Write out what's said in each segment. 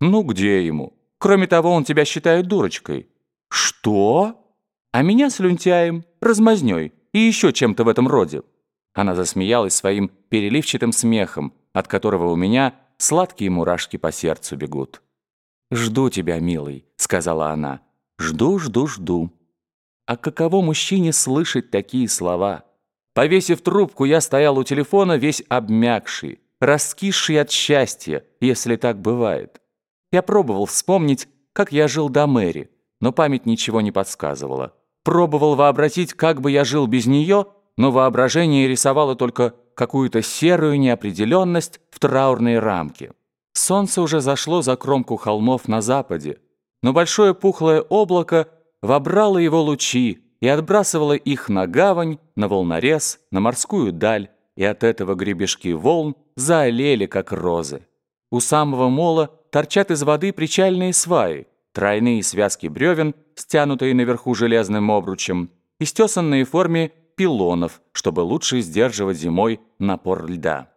Ну, где ему? Кроме того, он тебя считает дурочкой. Что? А меня слюнтяем, размазнёй и еще чем-то в этом роде. Она засмеялась своим переливчатым смехом, от которого у меня сладкие мурашки по сердцу бегут. «Жду тебя, милый», — сказала она. «Жду, жду, жду». А каково мужчине слышать такие слова? Повесив трубку, я стоял у телефона весь обмякший, раскисший от счастья, если так бывает. Я пробовал вспомнить, как я жил до Мэри, но память ничего не подсказывала. Пробовал вообразить, как бы я жил без нее, но воображение рисовало только какую-то серую неопределенность в траурной рамке. Солнце уже зашло за кромку холмов на западе, но большое пухлое облако вобрало его лучи и отбрасывало их на гавань, на волнорез, на морскую даль, и от этого гребешки волн заолели, как розы. У самого мола торчат из воды причальные сваи, тройные связки бревен, стянутые наверху железным обручем, и стесанные в форме пилонов, чтобы лучше сдерживать зимой напор льда.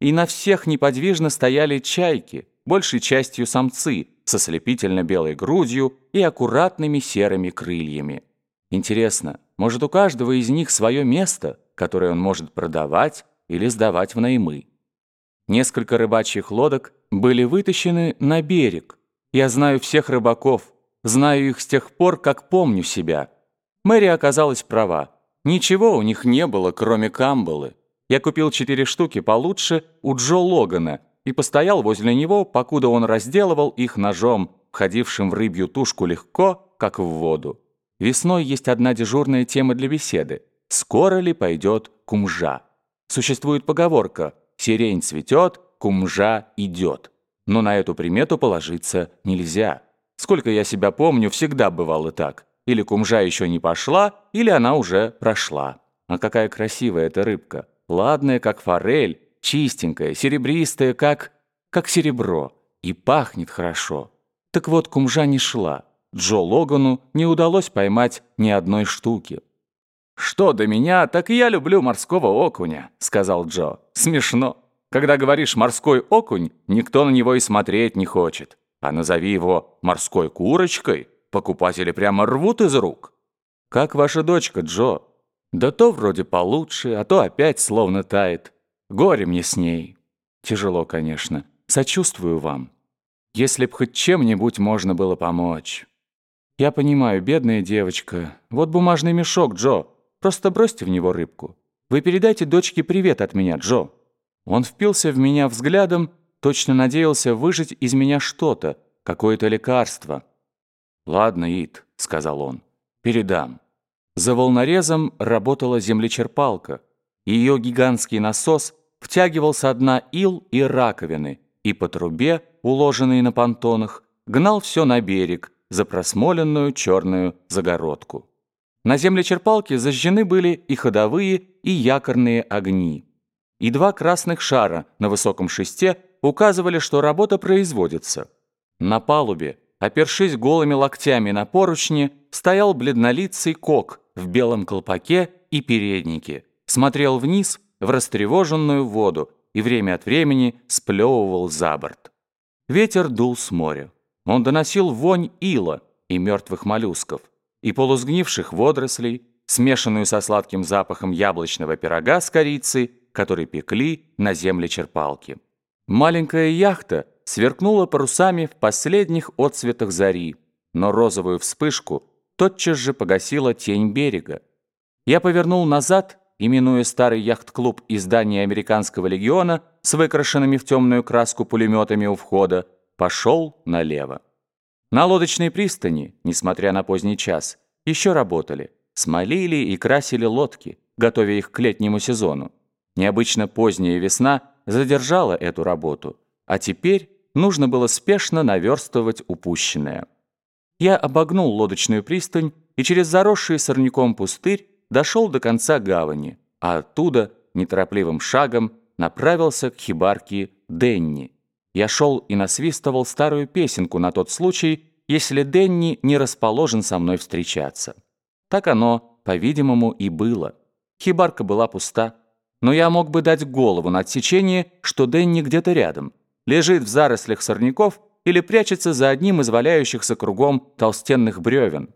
И на всех неподвижно стояли чайки, большей частью самцы, со слепительно-белой грудью и аккуратными серыми крыльями. Интересно, может у каждого из них свое место, которое он может продавать или сдавать в наймы? Несколько рыбачьих лодок были вытащены на берег. Я знаю всех рыбаков, знаю их с тех пор, как помню себя. Мэри оказалась права. Ничего у них не было, кроме камбалы. Я купил четыре штуки получше у Джо Логана и постоял возле него, покуда он разделывал их ножом, входившим в рыбью тушку легко, как в воду. Весной есть одна дежурная тема для беседы. Скоро ли пойдет кумжа? Существует поговорка «сирень цветет, кумжа идет». Но на эту примету положиться нельзя. Сколько я себя помню, всегда бывало так. Или кумжа еще не пошла, или она уже прошла. А какая красивая эта рыбка. Ладная, как форель, чистенькая, серебристая, как... как серебро. И пахнет хорошо. Так вот, кумжа не шла. Джо Логану не удалось поймать ни одной штуки. «Что до меня, так я люблю морского окуня», — сказал Джо. «Смешно. Когда говоришь «морской окунь», никто на него и смотреть не хочет. А назови его «морской курочкой», покупатели прямо рвут из рук. «Как ваша дочка, Джо?» «Да то вроде получше, а то опять словно тает. Горе мне с ней». «Тяжело, конечно. Сочувствую вам. Если б хоть чем-нибудь можно было помочь». «Я понимаю, бедная девочка. Вот бумажный мешок, Джо. Просто бросьте в него рыбку. Вы передайте дочке привет от меня, Джо». Он впился в меня взглядом, точно надеялся выжить из меня что-то, какое-то лекарство. «Ладно, Ит», — сказал он, — «передам». За волнорезом работала землечерпалка. Ее гигантский насос втягивал со дна ил и раковины, и по трубе, уложенной на понтонах, гнал все на берег, за просмоленную черную загородку. На землечерпалке зажжены были и ходовые, и якорные огни и два красных шара на высоком шесте указывали, что работа производится. На палубе, опершись голыми локтями на поручни, стоял бледнолицый кок в белом колпаке и переднике, смотрел вниз в растревоженную воду и время от времени сплевывал за борт. Ветер дул с моря. Он доносил вонь ила и мертвых моллюсков, и полусгнивших водорослей, смешанную со сладким запахом яблочного пирога с корицей, который пекли на земле черпалки. Маленькая яхта сверкнула парусами в последних отсветах зари, но розовую вспышку тотчас же погасила тень берега. Я повернул назад, именуя старый яхт-клуб издания Американского легиона с выкрашенными в темную краску пулеметами у входа, пошел налево. На лодочной пристани, несмотря на поздний час, еще работали, смолили и красили лодки, готовя их к летнему сезону. Необычно поздняя весна задержала эту работу, а теперь нужно было спешно наверстывать упущенное. Я обогнул лодочную пристань и через заросший сорняком пустырь дошел до конца гавани, а оттуда неторопливым шагом направился к хибарке Денни. Я шел и насвистывал старую песенку на тот случай, если Денни не расположен со мной встречаться. Так оно, по-видимому, и было. Хибарка была пуста, но я мог бы дать голову на отсечение, что Дэнни где-то рядом. Лежит в зарослях сорняков или прячется за одним из валяющихся кругом толстенных бревен.